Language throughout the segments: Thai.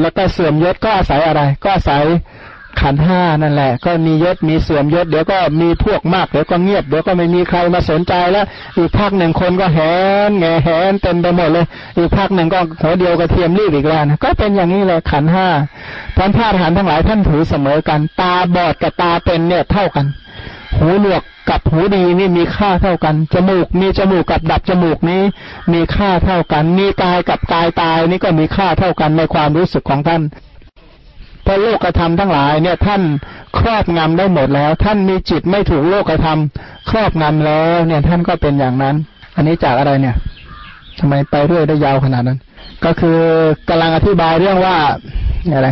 แล้วก็เสื่อมยศก็อาศัยอะไร ก็อาศัยขันห้านั่นแหละ ก็มียศมีเสื่อมยศเดี๋ยวก็มีพวกมากเดี๋ยวก็เงียบเดี๋ยวก็ไม่มีใครมาสนใจแล้ว อีกภาคหนึ่งคนก็แหนแงแหนเต็มไปหมดเลย อีกภาคหนึ่งก็หัวเดียวกระเทียมรีบอีกแล้วนะก็เป็นอย่างนี้เลยขันห้าท่านพระอรหันทั้งหลายท่านถือเสมอกัน ตาบอดกับตาเป็นเนี่ยเท่ากัน หูหนวกกับหูดีนี่มีค่าเท่ากัน จมูก มีจมูกกับดับจมูกนี้ มีค่าเท่ากัน มีกายกับกายตายนี่ก็มีค่าเท่ากันในความรู้สึกของท่านเพราะโลกธรรมทั้งหลายเนี่ยท่านครอบงำได้หมดแล้ว ท่านมีจิตไม่ถูกโลกธรรมครอบงำแล้ว เนี่ยท่านก็เป็นอย่างนั้น อันนี้จากอะไรเนี่ยทำไมไปเรื่อยได้ยาวขนาดนั้น ก็คือกำลังอธิบายเรื่องว่าอะไร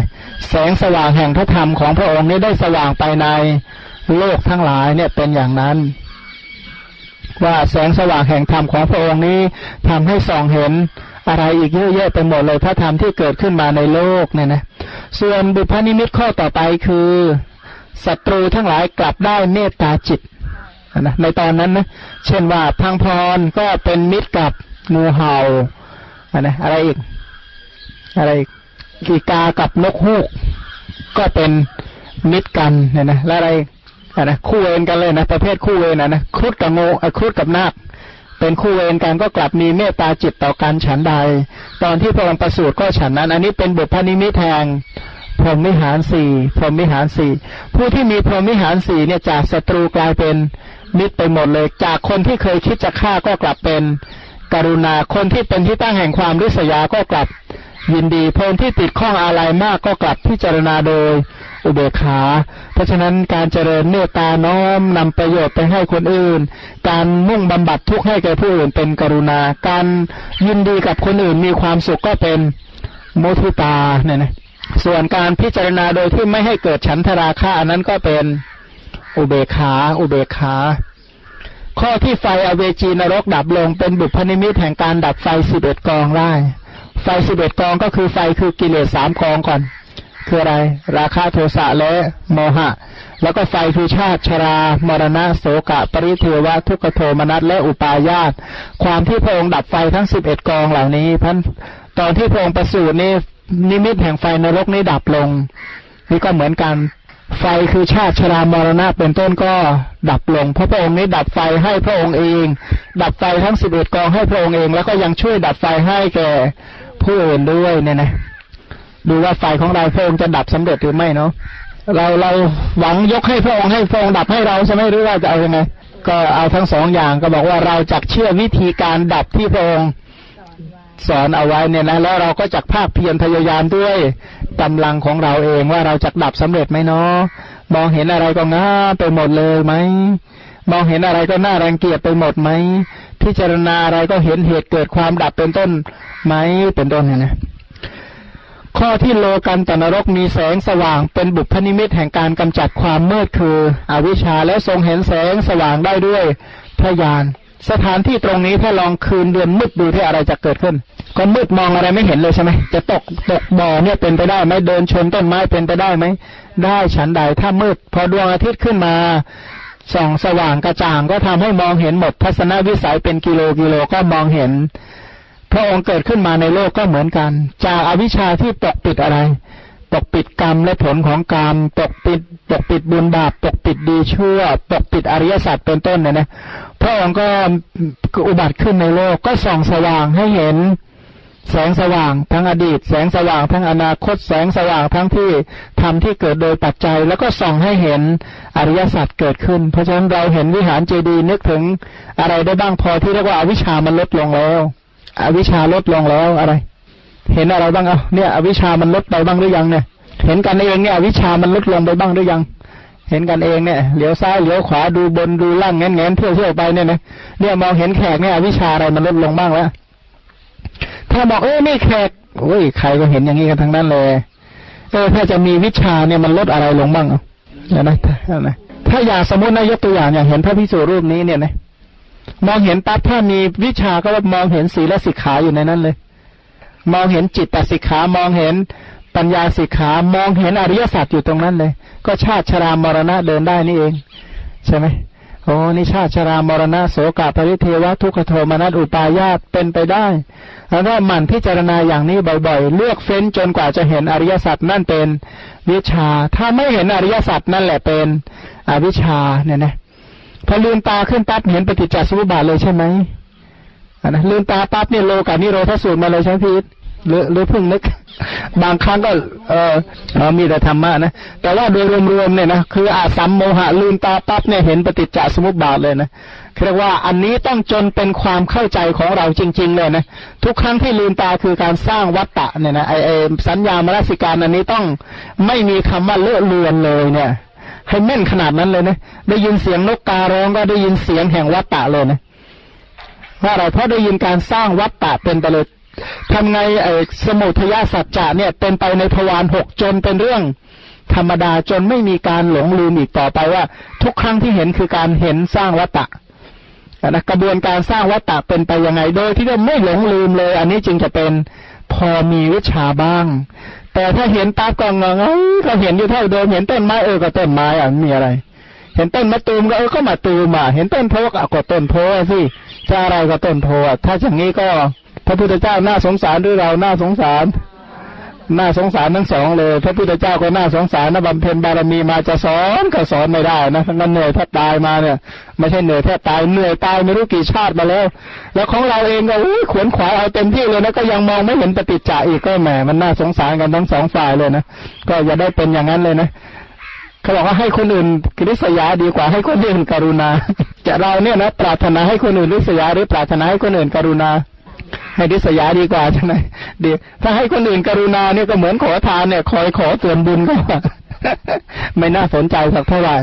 แสงสว่างแห่งพระธรรมของพระองค์นี้ได้สว่างไปใน โลกทั้งหลายเนี่ยเป็นอย่างนั้น ว่าแสงสว่างแห่งธรรมของพระองค์นี้ทำให้ส่องเห็นอะไรอีกเยอะแยะไปหมดเลยพระธรรมที่เกิดขึ้นมาในโลกเนี่ยนะส่วนบุพนิมิตข้อต่อไปคือศัตรูทั้งหลายกลับได้เมตตาจิตนะในตอนนั้นนะเช่นว่าพังพรก็เป็นมิตรกับงูเห่านะอะไรอีก อะไรกกีกากับนกฮูก ก็เป็นมิตรกันเนี่ยนะแล้วอะไร นะคู่เวรกันเลยนะประเภทคู่เวรนะนะครุฑกับงูครุฑกับนาคเป็นคู่เวรกันก็กลับมีเมตตาจิตต่อกันฉันใด ตอนที่พระองค์ประสูติก็ฉันนั้น อันนี้เป็นบุพนิมิตแทงพรหมิหารสี่พรหมิหารสี่ผู้ที่มีพรหมิหารสี่เนี่ยจากศัตรูกลายเป็นมิตรไปหมดเลย จากคนที่เคยคิดจะฆ่าก็กลับเป็นกรุณาคนที่เป็นที่ตั้งแห่งความริษยาก็กลับ ยินดีคนที่ติดข้องอะไรมากก็กลับพิจารณาโดย อุเบกขา เพราะฉะนั้นการเจริญเมตตาน้อมนำประโยชน์ไปให้คนอื่น การมุ่งบำบัดทุกข์ให้แก่ผู้อื่นเป็นกรุณา การยินดีกับคนอื่นมีความสุขก็เป็นโมทุตาเนี่ยนะส่วนการพิจารณาโดยที่ไม่ให้เกิดฉันทราคะอันนั้นก็เป็นอุเบกขา อุเบกขา ข้อที่ไฟอเวจีนรกดับลงเป็นบุพนิมิตแห่งการดับไฟสิบเอ็ดกองได้ ไฟสิบเอ็ดกองก็คือไฟคือกิเลสสามกองก่อน คืออะไร ราคาโทสะและโมหะ แล้วก็ไฟคือชาติชรา มรณะโสกะ ปริเทวะ ทุกขโทมนัสและอุปาญาต ความที่พระองค์ดับไฟทั้งสิบเอ็ดกองเหล่านี้พันตอนที่พระองค์ประสูตินี้นิมิตแห่งไฟนรกนี้ดับลง นี่ก็เหมือนกัน ไฟคือชาติชรามรณะเป็นต้นก็ดับลง เพราะพระองค์นี้ดับไฟให้พระองค์เอง ดับไฟทั้งสิบเอ็ดกองให้พระองค์เอง แล้วก็ยังช่วยดับไฟให้แก่ผู้อื่นด้วยเนี่ยนะ ดูว่าไฟของเราพระองค์จะดับสำเร็จหรือไม่เนาะเราเราหวังยกให้พระองค์ให้พระองค์ดับให้เราใช่ไหมหรือว่าจะเอายังไงก็เอาทั้งสองอย่างก็บอกว่าเราจักเชื่อวิธีการดับที่พระองค์สอนเอาไว้เนี่ยนะแล้วเราก็จักภาคเพียรพยายามด้วยกำลังของเราเองว่าเราจักดับสำเร็จไหมเนาะมองเห็นอะไรก็ง่าไปหมดเลยไหมมองเห็นอะไรก็น่ารังเกียจไปหมดไหมพิจารณาอะไรก็เห็นเหตุเกิดความดับเป็นต้นไหมเป็นต้นเนี่ยนะ ข้อที่โลกันตนรกมีแสงสว่างเป็นบุพนิมิตแห่งการกำจัดความมืดคือ อวิชชาและทรงเห็นแสงสว่างได้ด้วยพระญาณสถานที่ตรงนี้ถ้าลองคืนเดือนมืดดูที่อะไรจะเกิดขึ้น ก็มืดมองอะไรไม่เห็นเลยใช่ไหมจะตกตกบ่อเนี่ยเป็นไปได้ไหมเดินชนต้นไม้เป็นไปได้ไหมได้ฉันใดถ้ามืด พอดวงอาทิตย์ขึ้นมาส่องสว่างกระจ่างก็ทำให้มองเห็นหมดทัศนวิสัยเป็นกิโลกิโลก็มองเห็น พระองค์เกิดขึ้นมาในโลกก็เหมือนกัน จากอาวิชชาที่ปกปิดอะไร ปกปิดกรรมและผลของกรรม ปกปิด ปกปิดบุญบาป ปกปิดดีชั่ว ปกปิดอริยสัจเป็นต้นเนี่ยนะ พระองค์ก็อุบัติขึ้นในโลกก็ส่องสว่างให้เห็นแสงสว่างทั้งอดีต แสงสว่างทั้งอนาคต แสงสว่างทั้งที่ทำที่เกิดโดยปัจจัย แล้วก็ส่องให้เห็นอริยสัจเกิดขึ้น เพราะฉะนั้นเราเห็นวิหารเจดีย์นึกถึงอะไรได้บ้างพอที่เรียกว่าอาวิชามันลดลงแล้ว อวิชาลดลงแล้วอะไร เห็นอะไรบ้างเอาเนี่ย อวิชามันลดไปบ้างหรือยังเนี่ย เห็นกันเองเนี่ยอวิชามันลดลงไปบ้างหรือยัง เห็นกันเองเนี่ยเหลียวซ้ายเหลียวขวาดูบนดูล่างแง้นแงนเที่ยวเที่ยวไปเนี่ยนะเนี่ยมองเห็นแขกเนี่ยอวิชาอะไรมันลดลงบ้างแล้วถ้าบอกเออนี่แขกโอ้ยใครก็เห็นอย่างนี้กันทั้งนั้นเลยเออถ้าจะมีวิชาเนี่ยมันลดอะไรลงบ้างเอานะนะถ้าอยากสมมตินายกตัวอย่างอย่างเห็นพระพิสุรูปนี้เนี่ยนะ มองเห็นปั๊บถ้ามีวิชาก็มองเห็นศีลสิกขาอยู่ในนั้นเลย มองเห็นจิตตสิกขามองเห็นปัญญาสิกขามองเห็นอริยสัจอยู่ตรงนั้นเลย ก็ชาติชรามรณะเดินได้นี่เอง ใช่ไหมโอ้นิชาชรามรณะโสกาปริเทวะทุกขโทมนัสอุปายาตเป็นไปได้แล้วก็หมั่นพิจารณาอย่างนี้บ่อยๆ เลือกเฟ้นจนกว่าจะเห็นอริยสัจนั่นเป็นวิชา ถ้าไม่เห็นอริยสัจนั่นแหละเป็นอวิชาเนี่ยนะ พอลืมตาขึ้นปั๊บเห็นปฏิจจสมุปบาทเลยใช่ไหมนะลืมตาปั๊บเนี่ยโลกานิโรธสูตรมาเลยใช่ไหมพีทหรือหรือเพิ่งนึก บางครั้งก็ เออเออมีแต่ธรรมะนะแต่ว่าโดยรวมๆเนี่ยนะคืออาสัมโมหะลืมตาปั๊บเนี่ยเห็นปฏิจจสมุปบาทเลยนะเรียกว่าอันนี้ต้องจนเป็นความเข้าใจของเราจริง ๆ เลยนะทุกครั้งที่ลืมตาคือการสร้างวัตตะเนี่ยนะไอไอสัญญามรสิการอันนี้ต้องไม่มีคำว่าเลอะเลือนเลยเนี่ย ให้แม่นขนาดนั้นเลยนะได้ยินเสียงนกการ้องก็ได้ยินเสียงแห่งวัตตะเลยนะว่าอะไรเพราะได้ยินการสร้างวัตตะเป็นไปเลยทำไงไอ้สมุทยาสัจจะเนี่ย เป็นไปในทวารหกจนเป็นเรื่องธรรมดาจนไม่มีการหลงลืมอีกต่อไปว่า ทุกครั้งที่เห็นคือการเห็นสร้างวัตตะนะกระบวนการสร้างวัตตะเป็นไปยังไงโดยที่เราไม่หลงลืมเลย อันนี้จึงจะเป็น พอมีวิชาบ้าง แต่ถ้าเห็นตาก็งงก็เห็นอยู่เท่าเดิมเห็นต้นไม้เออก็ต้นไม้อะมีอะไร เห็นต้นมะตูมก็เออก็มาตูมอะเห็นต้นโพก็ต้นโพสิจะอะไรก็ต้นโพถ้าอย่างนี้ก็ พระพุทธเจ้าน่าสงสารหรือเราน่าสงสาร น่าสงสารทั้งสองเลย พระพุทธเจ้าก็น่าสงสารนะบำเพ็ญบารมีมาจะสอนก็สอนไม่ได้นะทั้งนั้นเหนื่อยแทบตายมาเนี่ยไม่ใช่เหนื่อยแทบตายเหนื่อยตายไม่รู้กี่ชาติมาแล้ว แล้วของเราเองก็อุ้ยขวนขวายเอาเต็มที่เลยนะก็ยังมองไม่เห็นปฏิจจาอีกก็แหมมันน่าสงสารกันทั้งสองฝ่ายเลยนะก็อย่าได้เป็นอย่างนั้นเลยนะเขาบอกว่าให้คนอื่นกริษยาดีกว่าให้คนอื่นกรุณา จะเราเนี่ยนะปรารถนาให้คนอื่นริษยาหรือปรารถนาให้คนอื่นกรุณา ให้ดิษยาดีกว่าใช่ไหมดี ถ้าให้คนอื่นกรุณาเนี่ยก็เหมือนขอทานเนี่ย คอยขอส่วนบุญก็ไม่น่าสนใจสักเท่าไหร่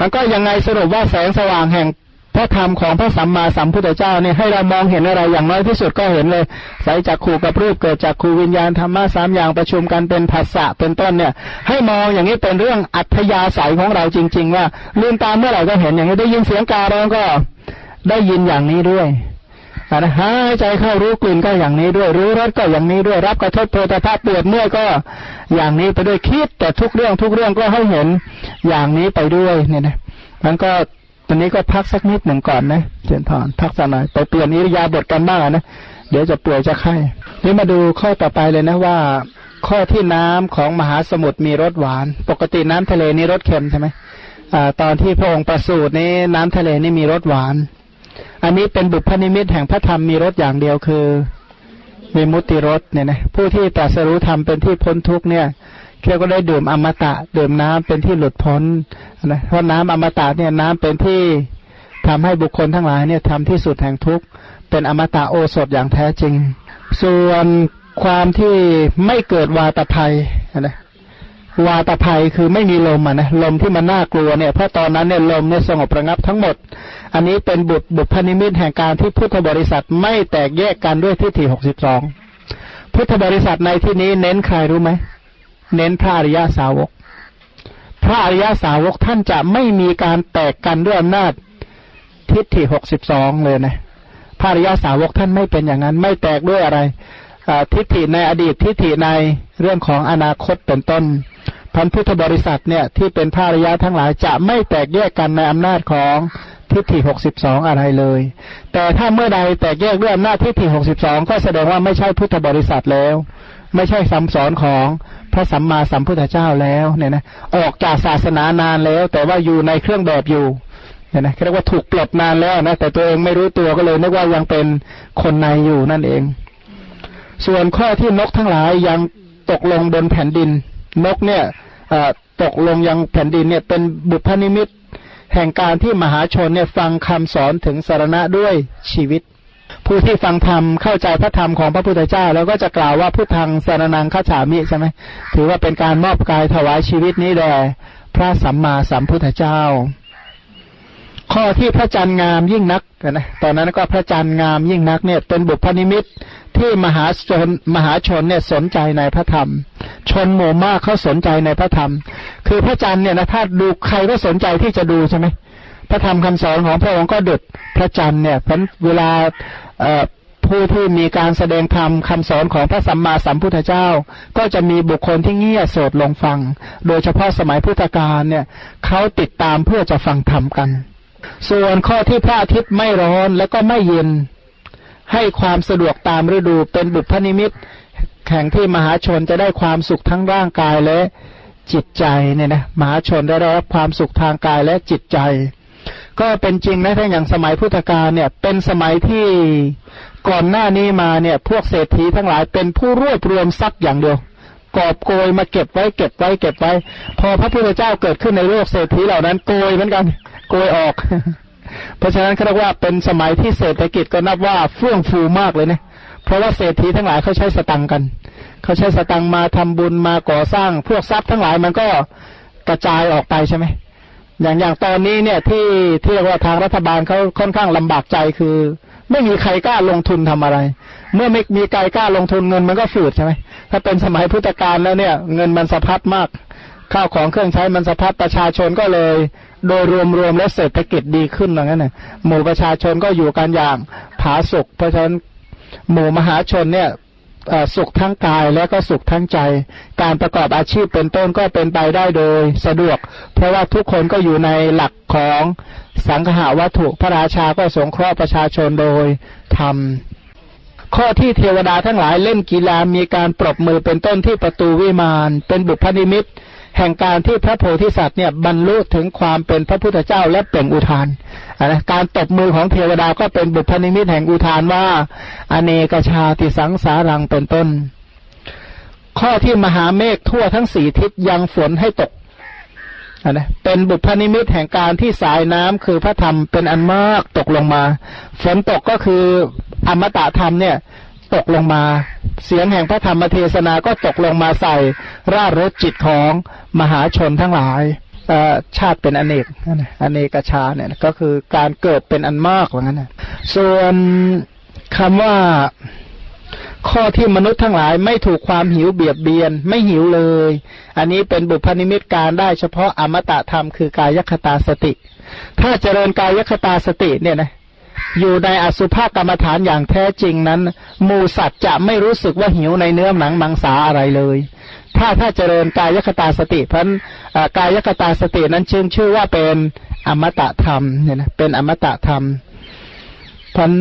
มันก็ยังไงสรุปว่าแสงสว่างแห่งพระธรรมของพระสัมมาสัมพุทธเจ้าเนี่ยให้เรามองเห็นอะไรอย่างน้อยที่สุดก็เห็นเลยใสจากขู่กับรูปเกิดจากคูวิญญาณธรรมะสามอย่างประชุมกันเป็นภาษะเป็นต้นเนี่ย ให้มองอย่างนี้เป็นเรื่องอัธยาศัยของเราจริง ๆ ว่าลืมตาเมื่อไหร่ก็เห็นอย่างนี้ได้ยินเสียงการ้องก็ได้ยินอย่างนี้ด้วย นะหายใจเข้ารู้กลิ่นก็อย่างนี้ด้วย รู้รสก็อย่างนี้ด้วย รับกระทบโพธาภาปวดเมื่อยก็อย่างนี้ไปด้วยคิดแต่ทุกเรื่องทุกเรื่องก็ให้เห็นอย่างนี้ไปด้วยเนี่ยนะมันก็ตอนนี้ก็พักสักนิดหนึ่งก่อนนะเจนพรพักสักหน่อยไปเปลี่ยนอิริยาบถกันบ้างนะเดี๋ยวจะป่วยจะไข้นี่มาดูข้อต่อไปเลยนะว่า ข้อที่น้ำของมหาสมุทรมีรสหวาน ปกติน้ำทะเลนี่รสเค็มใช่ไหมอ่าตอนที่พระองค์ประสูตินี้น้ำทะเลนี่มีรสหวาน อันนี้เป็นบุพนิมิตแห่งพระธรรมมีรสอย่างเดียวคือมีมุติรสเนี่ยนะผู้ที่ตรัสรู้ธรรมเป็นที่พ้นทุกเนี่ยเรียกว่าได้ดื่มอมตะดื่มน้ำเป็นที่หลุดพ้นนะเพราะน้ำอมตะเนี่ยน้ำเป็นที่ทำให้บุคคลทั้งหลายเนี่ยทำที่สุดแห่งทุกเป็นอมตะโอสถอย่างแท้จริง ส่วนความที่ไม่เกิดวาตภัยนะ วาตภัยคือไม่มีลมอะนะลมที่มันน่ากลัวเนี่ยเพราะตอนนั้นเนี่ยลมเนี่ยสงบระงับทั้งหมด อันนี้เป็นบุตรบุพนิมิตแห่งการที่พุทธบริษัทไม่แตกแยกกันด้วยทิฏฐิหกสิบสองพุทธบริษัทในที่นี้เน้นใครรู้ไหมเน้นพระอริยาสาวก พระอริยาสาวกท่านจะไม่มีการแตกกันด้วยอำนาจทิฏฐิหกสิบสองเลยนะพระอริยาสาวกท่านไม่เป็นอย่างนั้น ไม่แตกด้วยอะไรทิฏฐิในอดีตทิฏฐิในเรื่องของอนาคตเป็นต้น พันพุทธบริษัทเนี่ยที่เป็นพระริยะทั้งหลายจะไม่แตกแยกกันในอำนาจของทิฏฐิหกสิบสองอะไรเลย แต่ถ้าเมื่อใดแตกแยกด้วยอำนาจทิฏฐิหกสิบสองก็แสดงว่าไม่ใช่พุทธบริษัทแล้ว ไม่ใช่คำสอนของพระสัมมาสัมพุทธเจ้าแล้วเนี่ยนะออกจากศาสนานานแล้ว แต่ว่าอยู่ในเครื่องแบบอยู่เนี่ยนะเรียกว่าถูกปลดนานแล้วนะแต่ตัวเองไม่รู้ตัวก็เลยนึกว่ายังเป็นคนในอยู่นั่นเอง ส่วนข้อที่นกทั้งหลายยังตกลงบนแผ่นดิน นกเนี่ย ตกลงยังแผ่นดินเนี่ยเป็นบุพนิมิต แห่งการที่มหาชนเนี่ยฟังคำสอนถึงสรณะด้วยชีวิต ผู้ที่ฟังธรรมเข้าใจพระธรรมของพระพุทธเจ้า แล้วก็จะกล่าวว่าพุทธัง สรณัง คัจฉามิใช่ไหมถือว่าเป็นการมอบกายถวายชีวิตนี้แด่พระสัมมาสัมพุทธเจ้า ข้อที่พระจันทร์งามยิ่งนักนะตอนนั้นก็พระจันทร์งามยิ่งนักเนี่ยเป็นบุพนิมิตที่มหาชนมหาชนเนี่ยสนใจในพระธรรม ชนหมู่มากเขาสนใจในพระธรรม คือพระจันทร์เนี่ยนะถ้าดูใครก็สนใจที่จะดูใช่ไหมพระธรรมคำสอนของพระองค์ก็ดุดพระจันทร์เนี่ยเพราะเวลาผู้ที่มีการแสดงธรรมคาสอนของพระสัมมาสัมพุทธเจ้า ก็จะมีบุคคลที่เงียบโสดลงฟัง โดยเฉพาะสมัยพุทธกาลเนี่ยเขาติดตามเพื่อจะฟังธรรมกัน ส่วนข้อที่พระอาทิตย์ไม่ร้อนแล้วก็ไม่เย็น ให้ความสะดวกตามฤดูเป็นบุพนิมิต แข่งที่มหาชนจะได้ความสุขทั้งร่างกายและจิตใจเนี่ยนะมหาชนได้รับความสุขทางกายและจิตใจ ก็เป็นจริงนะถ้าอย่างสมัยพุทธกาลเนี่ย เป็นสมัยที่ก่อนหน้านี้มาเนี่ย พวกเศรษฐีทั้งหลายเป็นผู้รวบรวมทรัพย์อย่างเดียวกอบโกยมาเก็บไว้เก็บไว้เก็บไว้ พอพระพุทธเจ้าเกิดขึ้นในโลกเศรษฐีเหล่านั้นโกยเหมือนกัน โกยออก เพราะฉะนั้นเขาเรียกว่าเป็นสมัยที่เศรษฐกิจก็นับว่าเฟื่องฟูมากเลยนะ เพราะว่าเศรษฐีทั้งหลายเขาใช้สตังกัน เขาใช้สตังมาทำบุญมาก่อสร้าง พวกทรัพย์ทั้งหลายมันก็กระจายออกไปใช่ไหมอย่างอย่างตอนนี้เนี่ยที่ที่เรียกว่าทางรัฐบาลเขาค่อนข้างลำบากใจคือ ไม่มีใครกล้าลงทุนทำอะไร เมื่อไม่มีใครกล้าลงทุนเงินมันก็ฝืดใช่ไหมถ้าเป็นสมัยพุทธกาลแล้วเนี่ย เงินมันสะพัดมากข้าวของเครื่องใช้มันสะพัดประชาชนก็เลย โดยรวมๆแล้วเศรษฐกิจดีขึ้นอย่างนั้นน่ะหมู่ประชาชนก็อยู่กันอย่างผาสุกเพราะฉะนั้น หมู่มหาชนเนี่ยสุขทั้งกายและก็สุขทั้งใจ การประกอบอาชีพเป็นต้นก็เป็นไปได้โดยสะดวก เพราะว่าทุกคนก็อยู่ในหลักของสังหาวัตถุพระราชาก็สงเคราะห์ประชาชนโดยธรรมข้อที่เทวดาทั้งหลายเล่นกีฬามีการปรบมือเป็นต้นที่ประตูวิมาน เป็นบุพนิมิต แห่งการที่พระโพธิสัตว์เนี่ยบรรลุถึงความเป็นพระพุทธเจ้าและเปล่งอุทานนะการตบมือของเทวดาก็เป็นบุพนิมิตแห่งอุทานว่า อเนกชาติสังสารังเป็นต้น ข้อที่มหาเมฆทั่วทั้งสี่ทิศยังฝนให้ตกนะเป็นบุพนิมิตแห่งการที่สายน้ำคือพระธรรมเป็นอันมากตกลงมา ฝนตกก็คืออมตะธรรมเนี่ย ตกลงมา เสียงแห่งพระธรรมเทศนาก็ตกลงมาใส่ร่ารถจิตของมหาชนทั้งหลายชาติเป็นอเนกอเนกชาเนี่ยก็คือการเกิดเป็นอันมากว่างั้นนะส่วนคำว่าข้อที่มนุษย์ทั้งหลายไม่ถูกความหิวเบียดเบียน ไม่หิวเลย อันนี้เป็นบุพนิมิตการได้เฉพาะอมตะธรรมคือกายคตาสติ ถ้าเจริญกายคตาสติเนี่ยนะ อยู่ในอสุภกรรมฐานอย่างแท้จริงนั้น มูสัตว์จะไม่รู้สึกว่าหิวในเนื้อหนังมังสาอะไรเลย ถ้าถ้าเจริญกายคตาสติเพราะกายคตาสตินั้นชื่อชื่อว่าเป็นอมตะธรรมเนี่ยนะเป็นอมตะธรรมพัน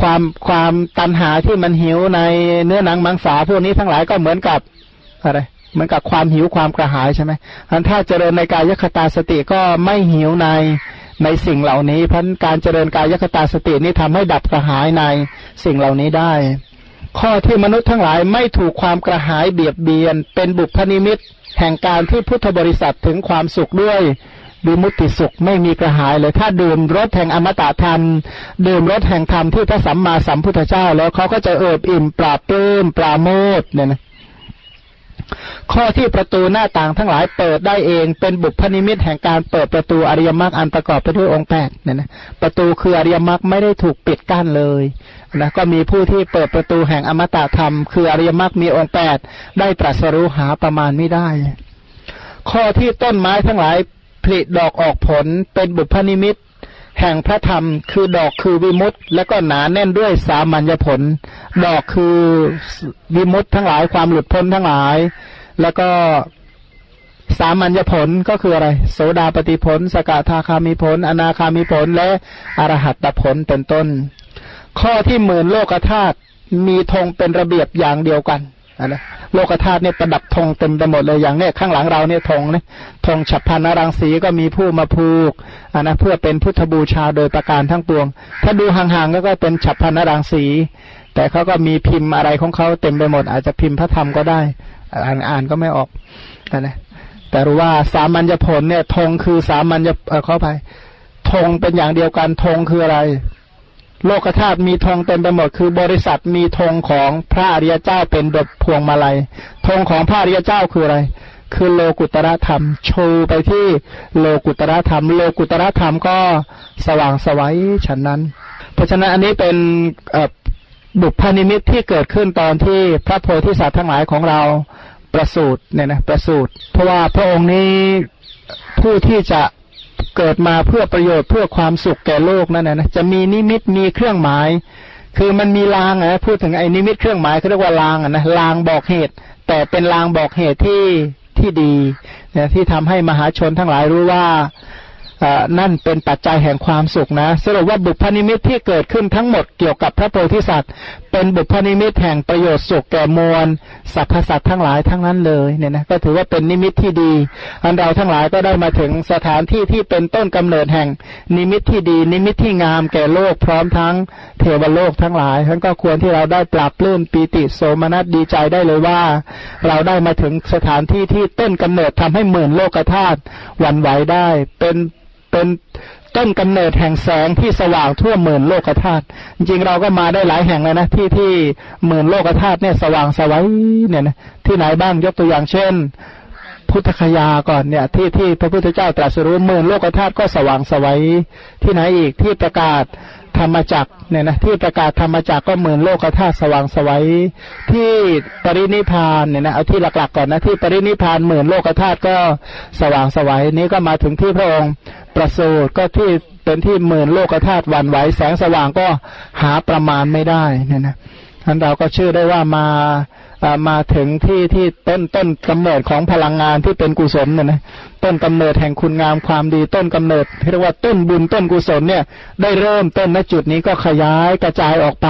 ความความตันหาที่มันหิวในเนื้อหนังมังสาพวกนี้ทั้งหลายก็เหมือนกับอะไรเหมือนกับความหิวความกระหายใช่ไหมอันถ้าเจริญในกายคตาสติก็ไม่หิวใน ในสิ่งเหล่านี้เพราะการเจริญกายคตาสตินี้ทำให้ดับกระหายในสิ่งเหล่านี้ได้ ข้อที่มนุษย์ทั้งหลายไม่ถูกความกระหายเบียดเบียน เป็นบุพนิมิต แห่งการที่พุทธบริษัทถึงความสุขด้วยวิมุตติสุขไม่มีกระหายเลยถ้าดื่มรสแห่งอมตะธรรม ดื่มรสแห่งธรรมที่พระสัมมาสัมพุทธเจ้า แล้วเขาก็จะเอิบอิ่มปราบปลื้มปราโมทเนี่ยนะ ข้อที่ประตูหน้าต่างทั้งหลายเปิดได้เองเป็นบุพนิมิตแห่งการเปิดประตูอริยมรรคอันประกอบไปด้วยองค์แปดเนี่ยนะประตูคืออริยมรรคไม่ได้ถูกปิดกั้นเลยนะก็มีผู้ที่เปิดประตูแห่งอมตะธรรม คืออริยมรรคมีองค์แปดได้ตรัสรู้หาประมาณไม่ได้ ข้อที่ต้นไม้ทั้งหลายผลิดอกออกผลเป็นบุพนิมิต แห่งพระธรรม คือดอกคือวิมุตต์และก็หนาแน่นด้วยสามัญญผล ดอกคือวิมุตต์ทั้งหลายความหลุดพ้นทั้งหลาย แล้วก็สามัญญผลก็คืออะไร โสดาปฏิผล สกทาคามีผล อนาคามีผล และอรหัตตผลเป็นต้น ข้อที่หมื่นโลกธาตุมีธงเป็นระเบียบอย่างเดียวกัน นะโลกธาตุเนี่ยประดับธงเต็มไปหมดเลยอย่างเนี้ยข้างหลังเราเนี่ยธงเนี่ยธงฉับพันนรังสีก็มีผู้มาผูกอ่านะเพื่อเป็นพุทธบูชาโดยประการทั้งปวง ถ้าดูห่างๆก็ก็เป็นฉับพันนรังสี แต่เขาก็มีพิมพ์อะไรของเขาเต็มไปหมด อาจจะพิมพ์พระธรรมก็ได้อ่านอ่านก็ไม่ออกนะแต่รู้ว่าสามัญญผลเนี่ยธงคือสามัญญเออเข้าไปธงเป็นอย่างเดียวกันธงคืออะไร โลกธาตุมีธงเต็มไปหมดคือบริษัทมีธงของพระอริยเจ้าเป็นดบพวงมาลัยธงของพระอริยเจ้าคืออะไร คือโลกุตระธรรม โชูไปที่โลกุตระธรรม โลกุตระธรรมก็สว่างสวัยฉันนั้น เพราะฉะนั้นอันนี้เป็นบุพนิมิตที่เกิดขึ้นตอนที่พระโพธิสัตว์ทั้งหลายของเราประสูตรเนี่ยนะประสูตรเพราะว่าพระองค์นี้ผู้ที่จะ เกิดมาเพื่อประโยชน์เพื่อความสุขแก่โลกนั่นนะจะมีนิมิตมีเครื่องหมาย คือมันมีลางนะพูดถึงไอ้นิมิตเครื่องหมายเขาเรียกว่าลางนะลางบอกเหตุ แต่เป็นลางบอกเหตุที่ที่ดีเนี่ยที่ทำให้มหาชนทั้งหลายรู้ว่า นั่นเป็นปัจจัยแห่งความสุขนะสรุปว่าบุพนิมิตที่เกิดขึ้นทั้งหมดเกี่ยวกับพระโพธิสัตว์ เป็นบุพนิมิตแห่งประโยชน์สุขแก่มวลสรรพสัตว์ทั้งหลายทั้งนั้นเลยเนี่ยนะก็ถือว่าเป็นนิมิตที่ดี อันเราทั้งหลายก็ได้มาถึงสถานที่ที่เป็นต้นกำเนิดแห่งนิมิตที่ดี นิมิตที่งามแก่โลกพร้อมทั้งเทวโลกทั้งหลายท่านก็ควรที่เราได้ปลาบปลื้มปีติโสมนัสดีใจได้เลยว่า เราได้มาถึงสถานที่ที่ต้นกำเนิดทำให้หมื่นโลกธาตุหวั่นไหวได้เป็น เป็นต้นกำเนิดแห่งแสงที่สว่างทั่วหมื่นโลกธาตุจริงเราก็มาได้หลายแห่งเลยนะที่ที่หมื่นโลกธาตุเนี่ยสว่างสวัยเนี่ยนะที่ไหนบ้างยกตัวอย่างเช่น พุทธคยาก่อนเนี่ย ที่ที่พระพุทธเจ้าตรัสรู้หมื่นโลกธาตุก็สว่างสวัยที่ไหนอีกที่ประกาศ ธรรมจักเนี่ยนะที่ประกาศธรรมจักก็หมื่นโลกธาตุสว่างสวัยที่ปรินิพานเนี่ยนะเอาที่หลักๆก่อนนะที่ปรินิพานหมื่นโลกธาตุก็สว่างสวัยนี้ก็มาถึงที่พระองค์ประสูติก็ที่เป็นที่หมื่นโลกธาตุวันไหวแสงสว่างก็หาประมาณไม่ได้เนี่ยนะท่านเราก็เชื่อได้ว่ามา มาถึงที่ที่ต้นต้นกำเนิดของพลังงานที่เป็นกุศลเนี่ยนะต้นกำเนิดแห่งคุณงามความดีต้นกำเนิดเรียกว่าต้นบุญต้นกุศลเนี่ยได้เริ่มต้นณจุดนี้ก็ขยายกระจายออกไป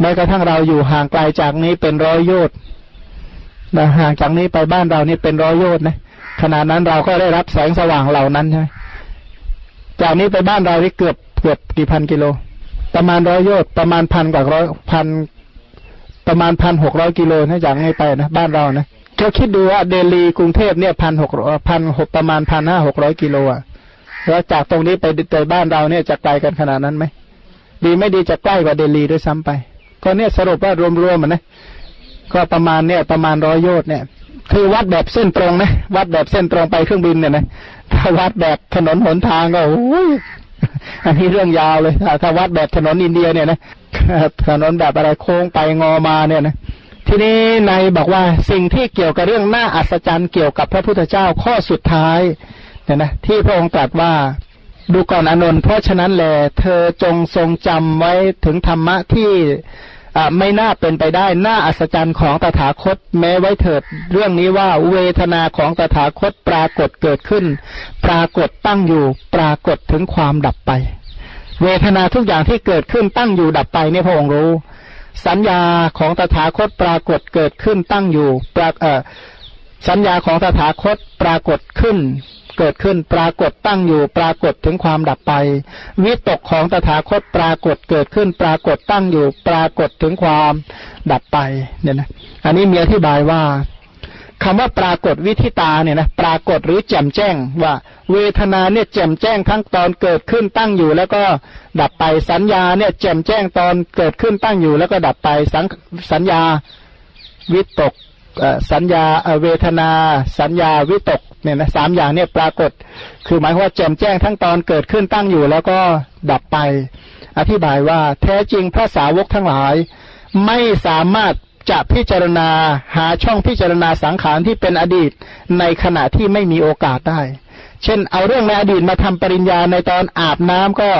แม้กระทั่งเราอยู่ห่างไกลจากนี้เป็นร้อยโยชน์นะห่างจากนี้ไปบ้านเรานี่เป็นร้อยโยชน์นะขณะนั้นเราก็ได้รับแสงสว่างเหล่านั้นใช่จากนี้ไปบ้านเราที่เกือบเกือบกี่พันกิโล ประมาณร้อยโยชน์ประมาณพันกว่าร้อยพัน ประมาณพันหกร้อยกิโลนะจากนี้ไปนะบ้านเรานะเขาคิดดูว่าเดลีกรุงเทพเนี่ยพันหกพันหกประมาณพันห้าหกร้อยกิโลอะแล้วจากตรงนี้ไปไปบ้านเราเนี่ยจะไกลกันขนาดนั้นไหมดีไม่ดีจะใกล้กว่าเดลีด้วยซ้ำไป ก็เนี่ยสรุปว่ารวมๆมันนะก็ประมาณเนี่ยประมาณร้อยโยชน์เนี่ย คือวัดแบบเส้นตรงนะวัดแบบเส้นตรงไปเครื่องบินเนี่ยนะถ้าวัดแบบถนนหนทางก็โอ้ย อันนี้เรื่องยาวเลยถ้าวัดแบบถนนอินเดียเนี่ยนะถนนแบบอะไรโค้งไปงอมาเนี่ยนะทีนี้ในบอกว่าสิ่งที่เกี่ยวกับเรื่องหน้าอัศจรรย์เกี่ยวกับพระพุทธเจ้าข้อสุดท้ายเนี่ยนะที่พระองค์ตรัสว่าดูก่อนอนนท์เพราะฉะนั้นแหละเธอจงทรงจำไว้ถึงธรรมะที่ ไม่น่าเป็นไปได้น่าอัศจรรย์ของตถาคต แม้ไว้เถิด เรื่องนี้ว่าเวทนาของตถาคตปรากฏเกิดขึ้น ปรากฏตั้งอยู่ ปรากฏถึงความดับไป เวทนาทุกอย่างที่เกิดขึ้นตั้งอยู่ดับไปเนี่ยพระองค์รู้ สัญญาของตถาคตปรากฏเกิดขึ้นตั้งอยู่ปราเออสัญญาของตถาคตปรากฏขึ้น เกิดขึ้นปรากฏตั้งอยู่ปรากฏถึงความดับไป วิตกของตถาคตปรากฏเกิดขึ้นปรากฏตั้งอยู่ปรากฏถึงความดับไปเนี่ยนะอันนี้มีอธิบายว่าคำว่าปรากฏวิธิตาเนี่ยนะปรากฏหรือแจ่มแจ้งว่า เวทนาเนี่ยแจ่มแจ้งทั้งตอนเกิดขึ้นตั้งอยู่ แล้วก็ดับไปสัญญาเนี่ยแจ่มแจ้งตอนเกิดขึ้นตั้งอยู่ แล้วก็ดับไปสัญสัญญาวิตก สัญญาเวทนา สัญญาวิตกเนี่ยนะสามอย่างเนี่ยปรากฏ คือหมายว่าแจ่มแจ้งทั้งตอนเกิดขึ้นตั้งอยู่ แล้วก็ดับไป อธิบายว่าแท้จริงพระสาวกทั้งหลาย ไม่สามารถจะพิจารณาหาช่องพิจารณาสังขารที่เป็นอดีตในขณะที่ไม่มีโอกาสได้ เช่น เอาเรื่องในอดีตมาทำปริญญาในตอนอาบน้ำก็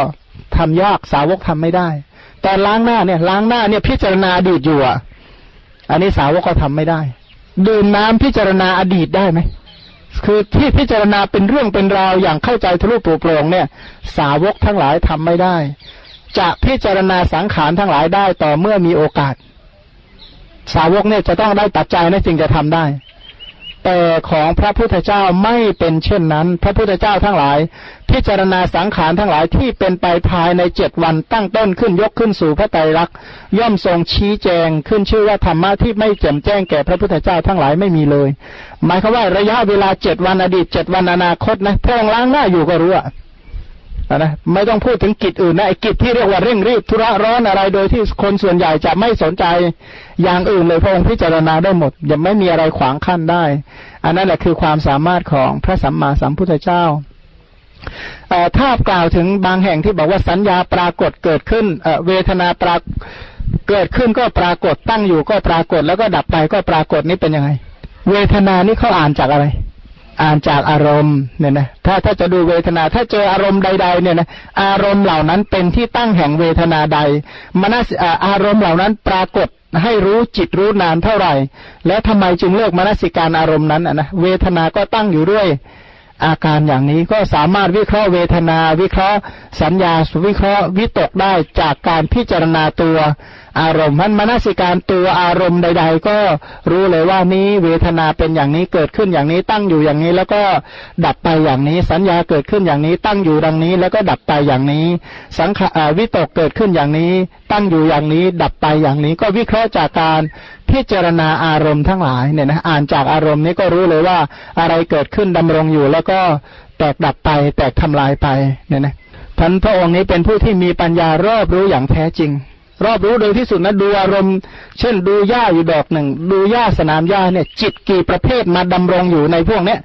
ทำยากสาวกทำไม่ได้ ตอนล้างหน้าเนี่ยล้างหน้าเนี่ยพิจารณาอดีตอยู่อะ อันนี้สาวกก็ทำไม่ได้ ดื่มน้ำพิจารณาอดีตได้ไหมคือที่พิจารณาเป็นเรื่องเป็นราวอย่างเข้าใจทะลุปลุกโปร่งเนี่ย สาวกทั้งหลายทำไม่ได้ จะพิจารณาสังขารทั้งหลายได้ต่อเมื่อมีโอกาส สาวกเนี่ยจะต้องได้ตัดใจนะจึงจะทำได้ แต่ของพระพุทธเจ้าไม่เป็นเช่นนั้น พระพุทธเจ้าทั้งหลาย พิจารณาสังขารทั้งหลายที่เป็นไปภายในเจ็ดวันตั้งต้นขึ้นยกขึ้นสู่พระไตรลักษณ์ย่อมทรงชี้แจงขึ้นชื่อว่าธรรมะที่ไม่แจ่มแจ้งแก่พระพุทธเจ้าทั้งหลายไม่มีเลย หมายความว่าระยะเวลาเจ็ดวันอดีตเจ็ดวันอนาคตนะพระองค์ล้างหน้าอยู่ก็รู้อะ นะไม่ต้องพูดถึงกิจอื่นนะไอ้กิจที่เรียกว่าเร่งรีบธุระร้อนอะไร โดยที่คนส่วนใหญ่จะไม่สนใจอย่างอื่นเลยพระองค์พิจารณาได้หมดยังไม่มีอะไรขวางขั้นได้ อันนั้นแหละคือความสามารถของพระสัมมาสัมพุทธเจ้าถ้ากล่าวถึงบางแห่งที่บอกว่าสัญญาปรากฏเกิดขึ้นเวทนาปรากเกิดขึ้นก็ปรากฏตั้งอยู่ก็ปรากฏแล้วก็ดับไปก็ปรากฏนี่เป็นยังไง เวทนานี่เขาอ่านจากอะไร อ่านจากอารมณ์เนี่ยนะถ้าถ้าจะดูเวทนา ถ้าเจออารมณ์ใด ๆ เนี่ยนะอารมณ์เหล่านั้นเป็นที่ตั้งแห่งเวทนาใดมนสอารมณ์เหล่านั้นปรากฏให้รู้จิตรู้นานเท่าไหร่ แล้วทำไมจึงเลือกมนสิการอารมณ์นั้นนะเวทนาก็ตั้งอยู่ด้วย อาการอย่างนี้ก็สามารถวิเคราะห์เวทนา วิเคราะห์สัญญาวิเคราะห์วิตกได้จากการพิจารณาตัว อารมณ์มันมนสิการตัวอารมณ์ใด ๆ ก็รู้เลยว่านี้เวทนาเป็นอย่างนี้เกิดขึ้นอย่างนี้ตั้งอยู่อย่างนี้ แล้วก็ดับไปอย่างนี้ สัญญาเกิดขึ้นอย่างนี้ ตั้งอยู่ดังนี้ แล้วก็ดับไปอย่างนี้ สังขารวิตกเกิดขึ้นอย่างนี้ ตั้งอยู่อย่างนี้ ดับไปอย่างนี้ ก็วิเคราะห์จากการพิจารณาอารมณ์ทั้งหลายเนี่ยนะอ่านจากอารมณ์นี้ก็รู้เลยว่าอะไรเกิดขึ้นดำรงอยู่ แล้วก็แตกดับไป แตกทำลายไปเนี่ยนะท่านพระองค์นี้เป็นผู้ที่มีปัญญารอบรู้อย่างแท้จริง รอบรู้โดยที่สุดนะดูอารมณ์ เช่นดูหญ้าอยู่ดอกหนึ่ง ดูหญ้าสนามหญ้าเนี่ย จิตกี่ประเภทมาดำรงอยู่ในพวกเนี้ย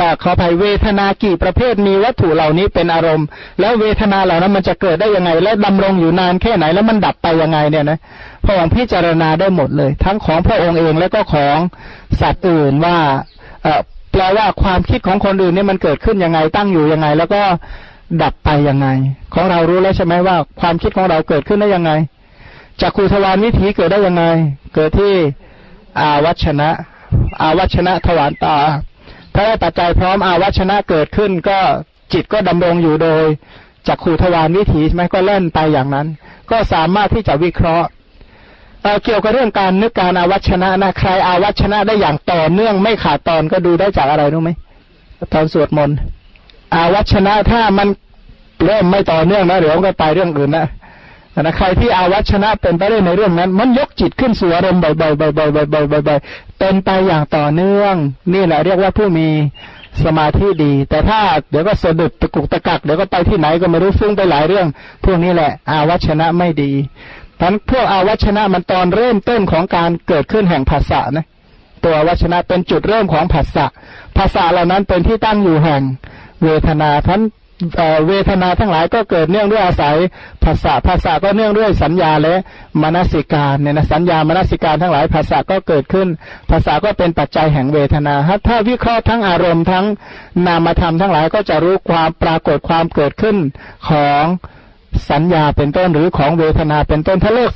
อขออภัยเวทนากี่ประเภทมีวัตถุเหล่านี้เป็นอารมณ์ แล้วเวทนาเหล่านั้นมันจะเกิดได้ยังไง และดำรงอยู่นานแค่ไหนแล้วมันดับไปยังไงเนี่ยนะพระองค์พิจารณาได้หมดเลย ทั้งของพระองค์เองแล้วก็ของสัตว์อื่นว่าเอแปลว่าความคิดของคนอื่นเนี่ยมันเกิดขึ้นยังไงตั้งอยู่ยังไง แล้วก็ ดับไปยังไง ของเรารู้แล้วใช่ไหมว่า ความคิดของเราเกิดขึ้นได้ยังไงจากคูทวารวิถีเกิดได้ยังไง เกิดที่อาวัชนะ อาวัชนะถวารตา ถ้าได้ปัจจัยพร้อมอาวัชนะเกิดขึ้น ก็จิตก็ดำรงอยู่โดยจากขูทวารวิถีใช่ไหมก็เล่นไปอย่างนั้น ก็สามารถที่จะวิเคราะห์เกี่ยวกับเรื่องการนึกการอาวัชนะนะใครอาวัชนะได้อย่างต่อเนื่องไม่ขาดตอนก็ดูได้จากอะไรรู้ไหมตอนสวดมนต์ อาวัชนะถ้ามันเริ่มไม่ต่อเนื่องนะเดี๋ยวก็ไปเรื่องอื่นนะนะใครที่อาวัชนะเป็นไปได้ในเรื่องนั้น มันยกจิตขึ้นสู่อารมณ์บ่อยๆบ่อยๆบ่อยๆบ่อยๆบ่อยๆเป็นไปอย่างต่อเนื่อง นี่แหละเรียกว่าผู้มีสมาธิดี แต่ถ้าเดี๋ยวก็สะดุดตะกุกตะกักเดี๋ยวก็ไปที่ไหนก็ไม่รู้ฟุ้งไปหลายเรื่อง พวกนี้แหละ อาวัชนะไม่ดีทั้นพวกอาวัชนะมันตอนเริ่มต้นของการเกิดขึ้นแห่งภาษานะตัววัชนะเป็นจุดเริ่มของภาษาภาษาเหล่านั้นเป็นที่ตั้งอยู่แห่ง เวทนาทั้นเวทนาทั้งหลายก็เกิดเนื่องด้วยอาศัยภาษาภาษาก็เนื่องด้วยสัญญาและมนสิการเนี่ยนะสัญญามนสิการทั้งหลายภาษาก็เกิดขึ้น ภาษาก็เป็นปัจจัยแห่งเวทนาถ้าวิเคราะห์ทั้งอารมณ์ทั้งนามธรรมทั้งหลายก็จะรู้ความปรากฏความเกิดขึ้นของสัญญาเป็นต้นหรือของเวทนาเป็นต้นถ้าเลิก